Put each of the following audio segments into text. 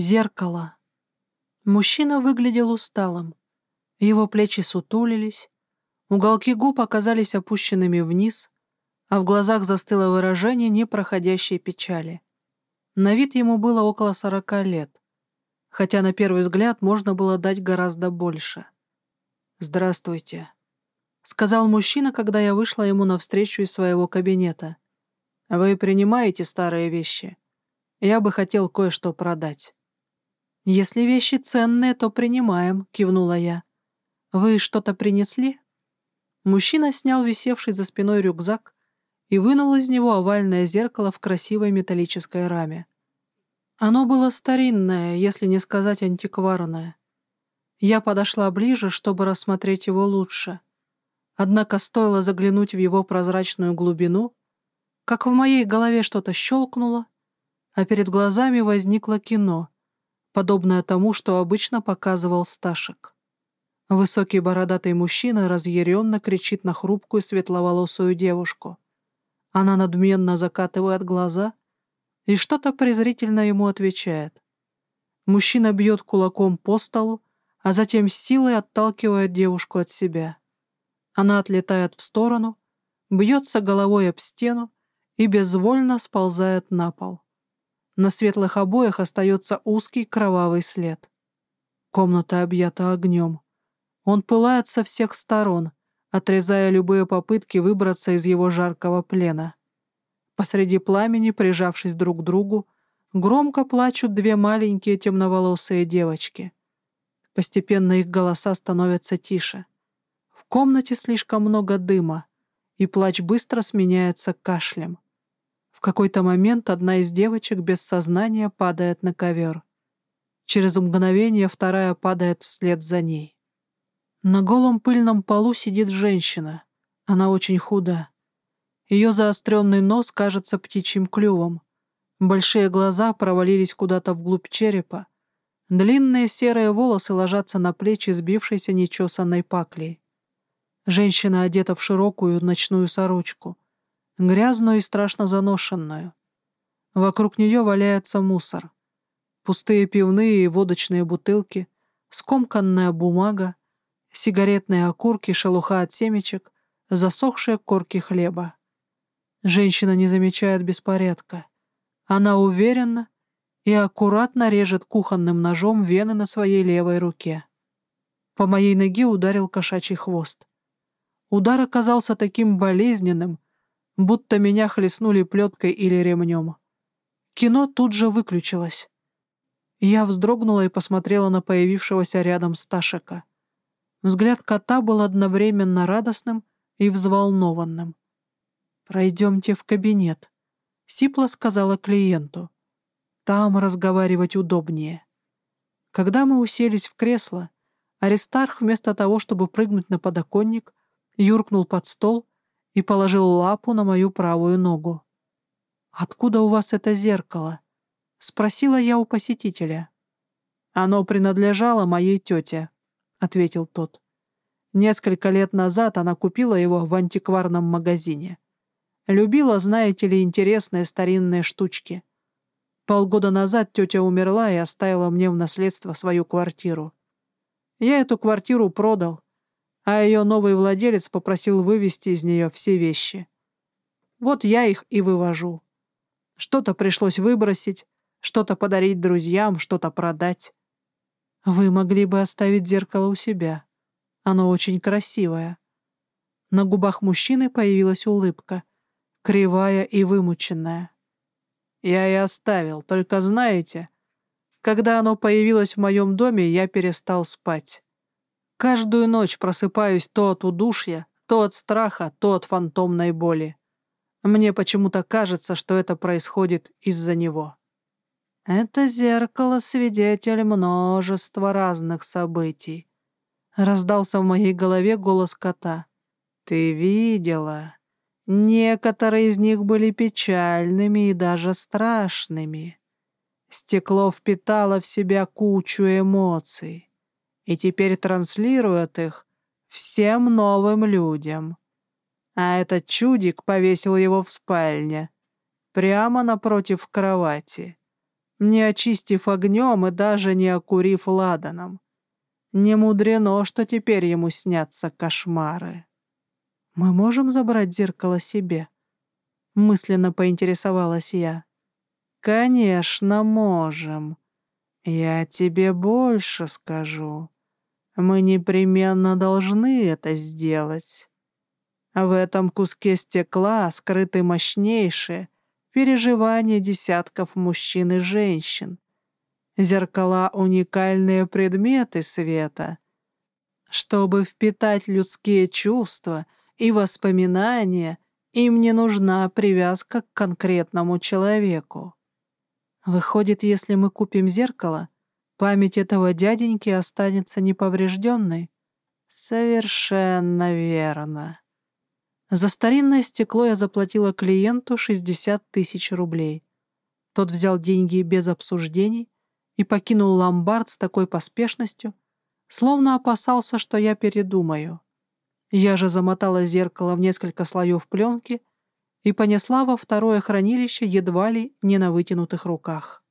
Зеркало. Мужчина выглядел усталым. Его плечи сутулились, уголки губ оказались опущенными вниз, а в глазах застыло выражение непроходящей печали. На вид ему было около сорока лет, хотя на первый взгляд можно было дать гораздо больше. «Здравствуйте», — сказал мужчина, когда я вышла ему навстречу из своего кабинета. «Вы принимаете старые вещи? Я бы хотел кое-что продать». «Если вещи ценные, то принимаем», — кивнула я. «Вы что-то принесли?» Мужчина снял висевший за спиной рюкзак и вынул из него овальное зеркало в красивой металлической раме. Оно было старинное, если не сказать антикварное. Я подошла ближе, чтобы рассмотреть его лучше. Однако стоило заглянуть в его прозрачную глубину, как в моей голове что-то щелкнуло, а перед глазами возникло кино — подобное тому, что обычно показывал Сташек. Высокий бородатый мужчина разъяренно кричит на хрупкую светловолосую девушку. Она надменно закатывает глаза и что-то презрительно ему отвечает. Мужчина бьет кулаком по столу, а затем силой отталкивает девушку от себя. Она отлетает в сторону, бьется головой об стену и безвольно сползает на пол. На светлых обоях остается узкий кровавый след. Комната объята огнем. Он пылает со всех сторон, отрезая любые попытки выбраться из его жаркого плена. Посреди пламени, прижавшись друг к другу, громко плачут две маленькие темноволосые девочки. Постепенно их голоса становятся тише. В комнате слишком много дыма, и плач быстро сменяется кашлем. В какой-то момент одна из девочек без сознания падает на ковер. Через мгновение вторая падает вслед за ней. На голом пыльном полу сидит женщина. Она очень худа. Ее заостренный нос кажется птичьим клювом. Большие глаза провалились куда-то вглубь черепа. Длинные серые волосы ложатся на плечи сбившейся нечесанной паклей. Женщина одета в широкую ночную сорочку — грязную и страшно заношенную. Вокруг нее валяется мусор. Пустые пивные и водочные бутылки, скомканная бумага, сигаретные окурки, шелуха от семечек, засохшие корки хлеба. Женщина не замечает беспорядка. Она уверенно и аккуратно режет кухонным ножом вены на своей левой руке. По моей ноге ударил кошачий хвост. Удар оказался таким болезненным, будто меня хлестнули плеткой или ремнем. Кино тут же выключилось. Я вздрогнула и посмотрела на появившегося рядом Сташика. Взгляд кота был одновременно радостным и взволнованным. «Пройдемте в кабинет», — Сипла сказала клиенту. «Там разговаривать удобнее». Когда мы уселись в кресло, Аристарх вместо того, чтобы прыгнуть на подоконник, юркнул под стол и положил лапу на мою правую ногу. «Откуда у вас это зеркало?» — спросила я у посетителя. «Оно принадлежало моей тете», — ответил тот. «Несколько лет назад она купила его в антикварном магазине. Любила, знаете ли, интересные старинные штучки. Полгода назад тетя умерла и оставила мне в наследство свою квартиру. Я эту квартиру продал, а ее новый владелец попросил вывести из нее все вещи. Вот я их и вывожу. Что-то пришлось выбросить, что-то подарить друзьям, что-то продать. Вы могли бы оставить зеркало у себя. Оно очень красивое. На губах мужчины появилась улыбка, кривая и вымученная. Я и оставил, только знаете, когда оно появилось в моем доме, я перестал спать. Каждую ночь просыпаюсь то от удушья, то от страха, то от фантомной боли. Мне почему-то кажется, что это происходит из-за него. Это зеркало — свидетель множества разных событий. Раздался в моей голове голос кота. Ты видела? Некоторые из них были печальными и даже страшными. Стекло впитало в себя кучу эмоций и теперь транслирует их всем новым людям. А этот чудик повесил его в спальне, прямо напротив кровати. не очистив огнем и даже не окурив ладаном. Не мудрено, что теперь ему снятся кошмары. «Мы можем забрать зеркало себе?» — мысленно поинтересовалась я. «Конечно, можем. Я тебе больше скажу. Мы непременно должны это сделать. В этом куске стекла скрыты мощнейшие переживания десятков мужчин и женщин. Зеркала — уникальные предметы света. Чтобы впитать людские чувства и воспоминания, им не нужна привязка к конкретному человеку. Выходит, если мы купим зеркало, память этого дяденьки останется неповрежденной? Совершенно верно. За старинное стекло я заплатила клиенту 60 тысяч рублей. Тот взял деньги без обсуждений и покинул ломбард с такой поспешностью, словно опасался, что я передумаю. Я же замотала зеркало в несколько слоев пленки и понесла во второе хранилище едва ли не на вытянутых руках.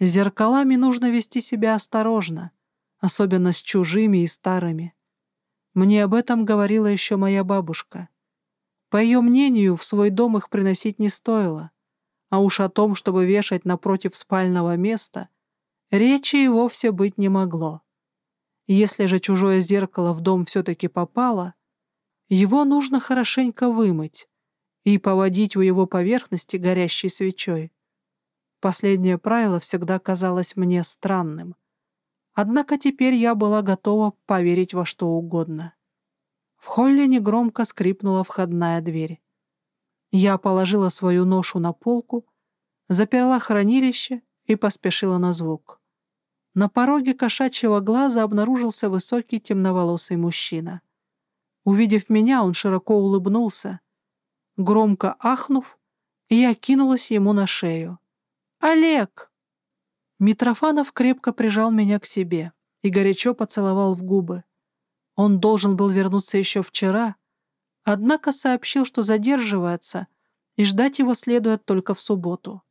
С зеркалами нужно вести себя осторожно, особенно с чужими и старыми. Мне об этом говорила еще моя бабушка. По ее мнению, в свой дом их приносить не стоило, а уж о том, чтобы вешать напротив спального места, речи и вовсе быть не могло. Если же чужое зеркало в дом все-таки попало, его нужно хорошенько вымыть и поводить у его поверхности горящей свечой. Последнее правило всегда казалось мне странным. Однако теперь я была готова поверить во что угодно. В холле негромко скрипнула входная дверь. Я положила свою ношу на полку, заперла хранилище и поспешила на звук. На пороге кошачьего глаза обнаружился высокий темноволосый мужчина. Увидев меня, он широко улыбнулся. Громко ахнув, я кинулась ему на шею. «Олег!» Митрофанов крепко прижал меня к себе и горячо поцеловал в губы. Он должен был вернуться еще вчера, однако сообщил, что задерживается, и ждать его следует только в субботу.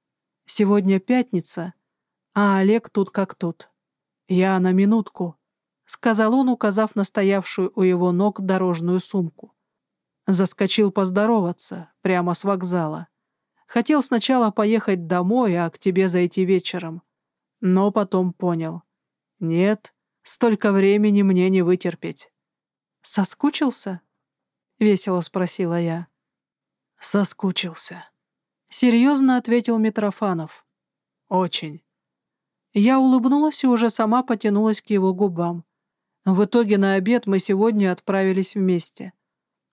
Сегодня пятница, а Олег тут как тут. «Я на минутку», — сказал он, указав на стоявшую у его ног дорожную сумку. Заскочил поздороваться прямо с вокзала. Хотел сначала поехать домой, а к тебе зайти вечером. Но потом понял. Нет, столько времени мне не вытерпеть. «Соскучился?» — весело спросила я. «Соскучился», — серьезно ответил Митрофанов. «Очень». Я улыбнулась и уже сама потянулась к его губам. В итоге на обед мы сегодня отправились вместе.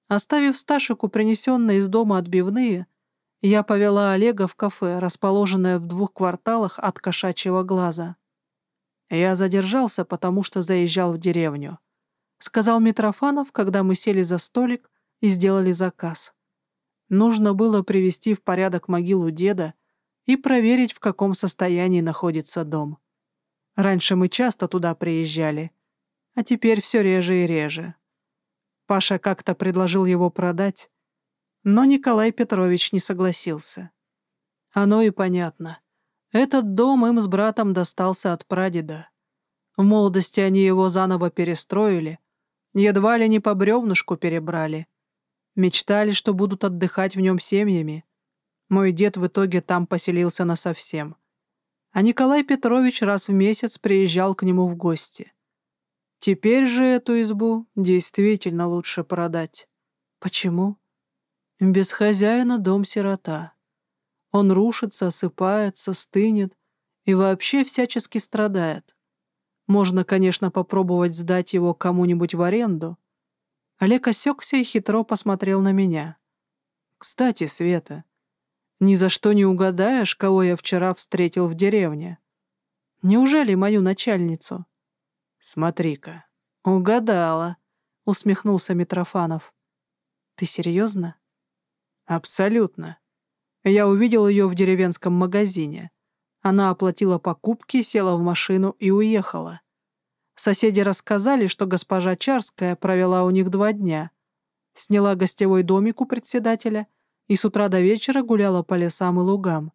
Оставив Сташику принесенные из дома отбивные, я повела Олега в кафе, расположенное в двух кварталах от кошачьего глаза. Я задержался, потому что заезжал в деревню. — сказал Митрофанов, когда мы сели за столик и сделали заказ. Нужно было привести в порядок могилу деда и проверить, в каком состоянии находится дом. Раньше мы часто туда приезжали, а теперь все реже и реже. Паша как-то предложил его продать, но Николай Петрович не согласился. Оно и понятно. Этот дом им с братом достался от прадеда. В молодости они его заново перестроили, Едва ли не по бревнышку перебрали. Мечтали, что будут отдыхать в нем семьями. Мой дед в итоге там поселился насовсем. А Николай Петрович раз в месяц приезжал к нему в гости. Теперь же эту избу действительно лучше продать. Почему? Без хозяина дом сирота. Он рушится, осыпается, стынет и вообще всячески страдает. Можно, конечно, попробовать сдать его кому-нибудь в аренду. Олег осекся и хитро посмотрел на меня. «Кстати, Света, ни за что не угадаешь, кого я вчера встретил в деревне. Неужели мою начальницу?» «Смотри-ка, угадала», — усмехнулся Митрофанов. «Ты серьезно?» «Абсолютно. Я увидел ее в деревенском магазине. Она оплатила покупки, села в машину и уехала. Соседи рассказали, что госпожа Чарская провела у них два дня. Сняла гостевой домик у председателя и с утра до вечера гуляла по лесам и лугам.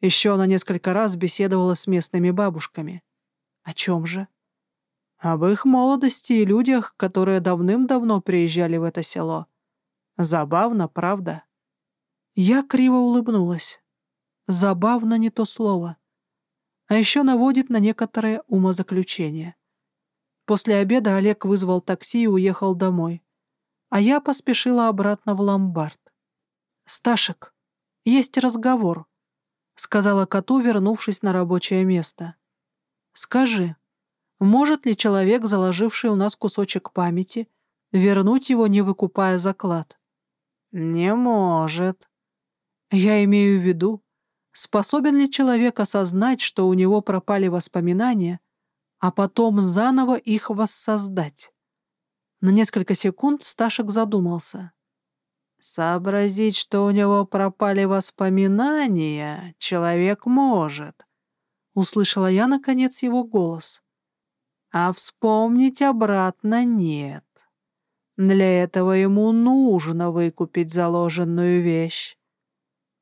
Еще она несколько раз беседовала с местными бабушками. О чем же? Об их молодости и людях, которые давным-давно приезжали в это село. Забавно, правда? Я криво улыбнулась. Забавно не то слово. А еще наводит на некоторое умозаключение. После обеда Олег вызвал такси и уехал домой. А я поспешила обратно в ломбард. «Сташек, есть разговор», — сказала коту, вернувшись на рабочее место. «Скажи, может ли человек, заложивший у нас кусочек памяти, вернуть его, не выкупая заклад?» «Не может». «Я имею в виду, способен ли человек осознать, что у него пропали воспоминания, а потом заново их воссоздать. На несколько секунд Сташек задумался. Сообразить, что у него пропали воспоминания, человек может. Услышала я, наконец, его голос. А вспомнить обратно нет. Для этого ему нужно выкупить заложенную вещь.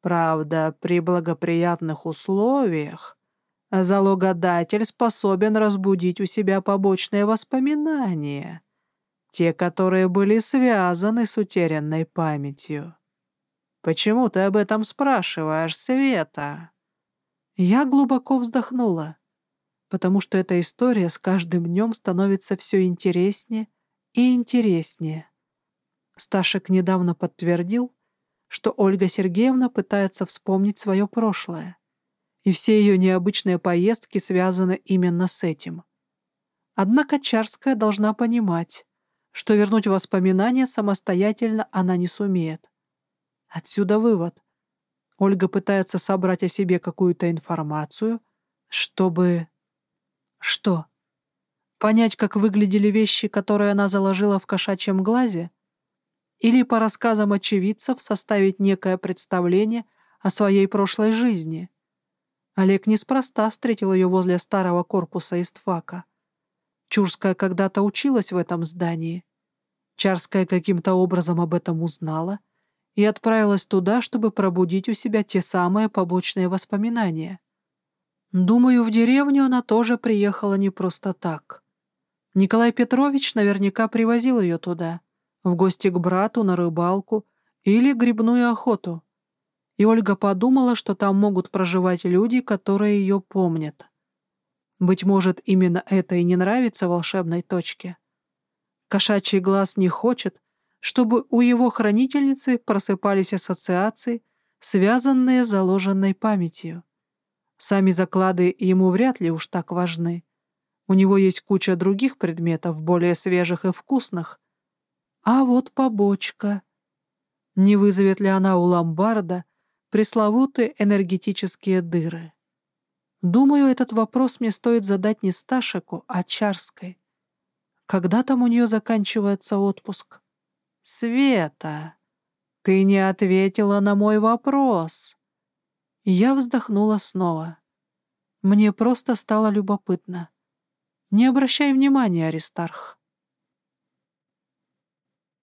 Правда, при благоприятных условиях залогодатель способен разбудить у себя побочные воспоминания, те, которые были связаны с утерянной памятью. Почему ты об этом спрашиваешь, Света? Я глубоко вздохнула, потому что эта история с каждым днем становится все интереснее и интереснее. Сташек недавно подтвердил, что Ольга Сергеевна пытается вспомнить свое прошлое и все ее необычные поездки связаны именно с этим. Однако Чарская должна понимать, что вернуть воспоминания самостоятельно она не сумеет. Отсюда вывод. Ольга пытается собрать о себе какую-то информацию, чтобы... Что? Понять, как выглядели вещи, которые она заложила в кошачьем глазе? Или по рассказам очевидцев составить некое представление о своей прошлой жизни? Олег неспроста встретил ее возле старого корпуса истфака. Чурская когда-то училась в этом здании. Чарская каким-то образом об этом узнала и отправилась туда, чтобы пробудить у себя те самые побочные воспоминания. Думаю, в деревню она тоже приехала не просто так. Николай Петрович наверняка привозил ее туда, в гости к брату, на рыбалку или грибную охоту и Ольга подумала, что там могут проживать люди, которые ее помнят. Быть может, именно это и не нравится волшебной точке. Кошачий глаз не хочет, чтобы у его хранительницы просыпались ассоциации, связанные с заложенной памятью. Сами заклады ему вряд ли уж так важны. У него есть куча других предметов, более свежих и вкусных. А вот побочка. Не вызовет ли она у ломбарда пресловутые энергетические дыры. Думаю, этот вопрос мне стоит задать не Сташику, а Чарской. Когда там у нее заканчивается отпуск? Света, ты не ответила на мой вопрос. Я вздохнула снова. Мне просто стало любопытно. Не обращай внимания, Аристарх.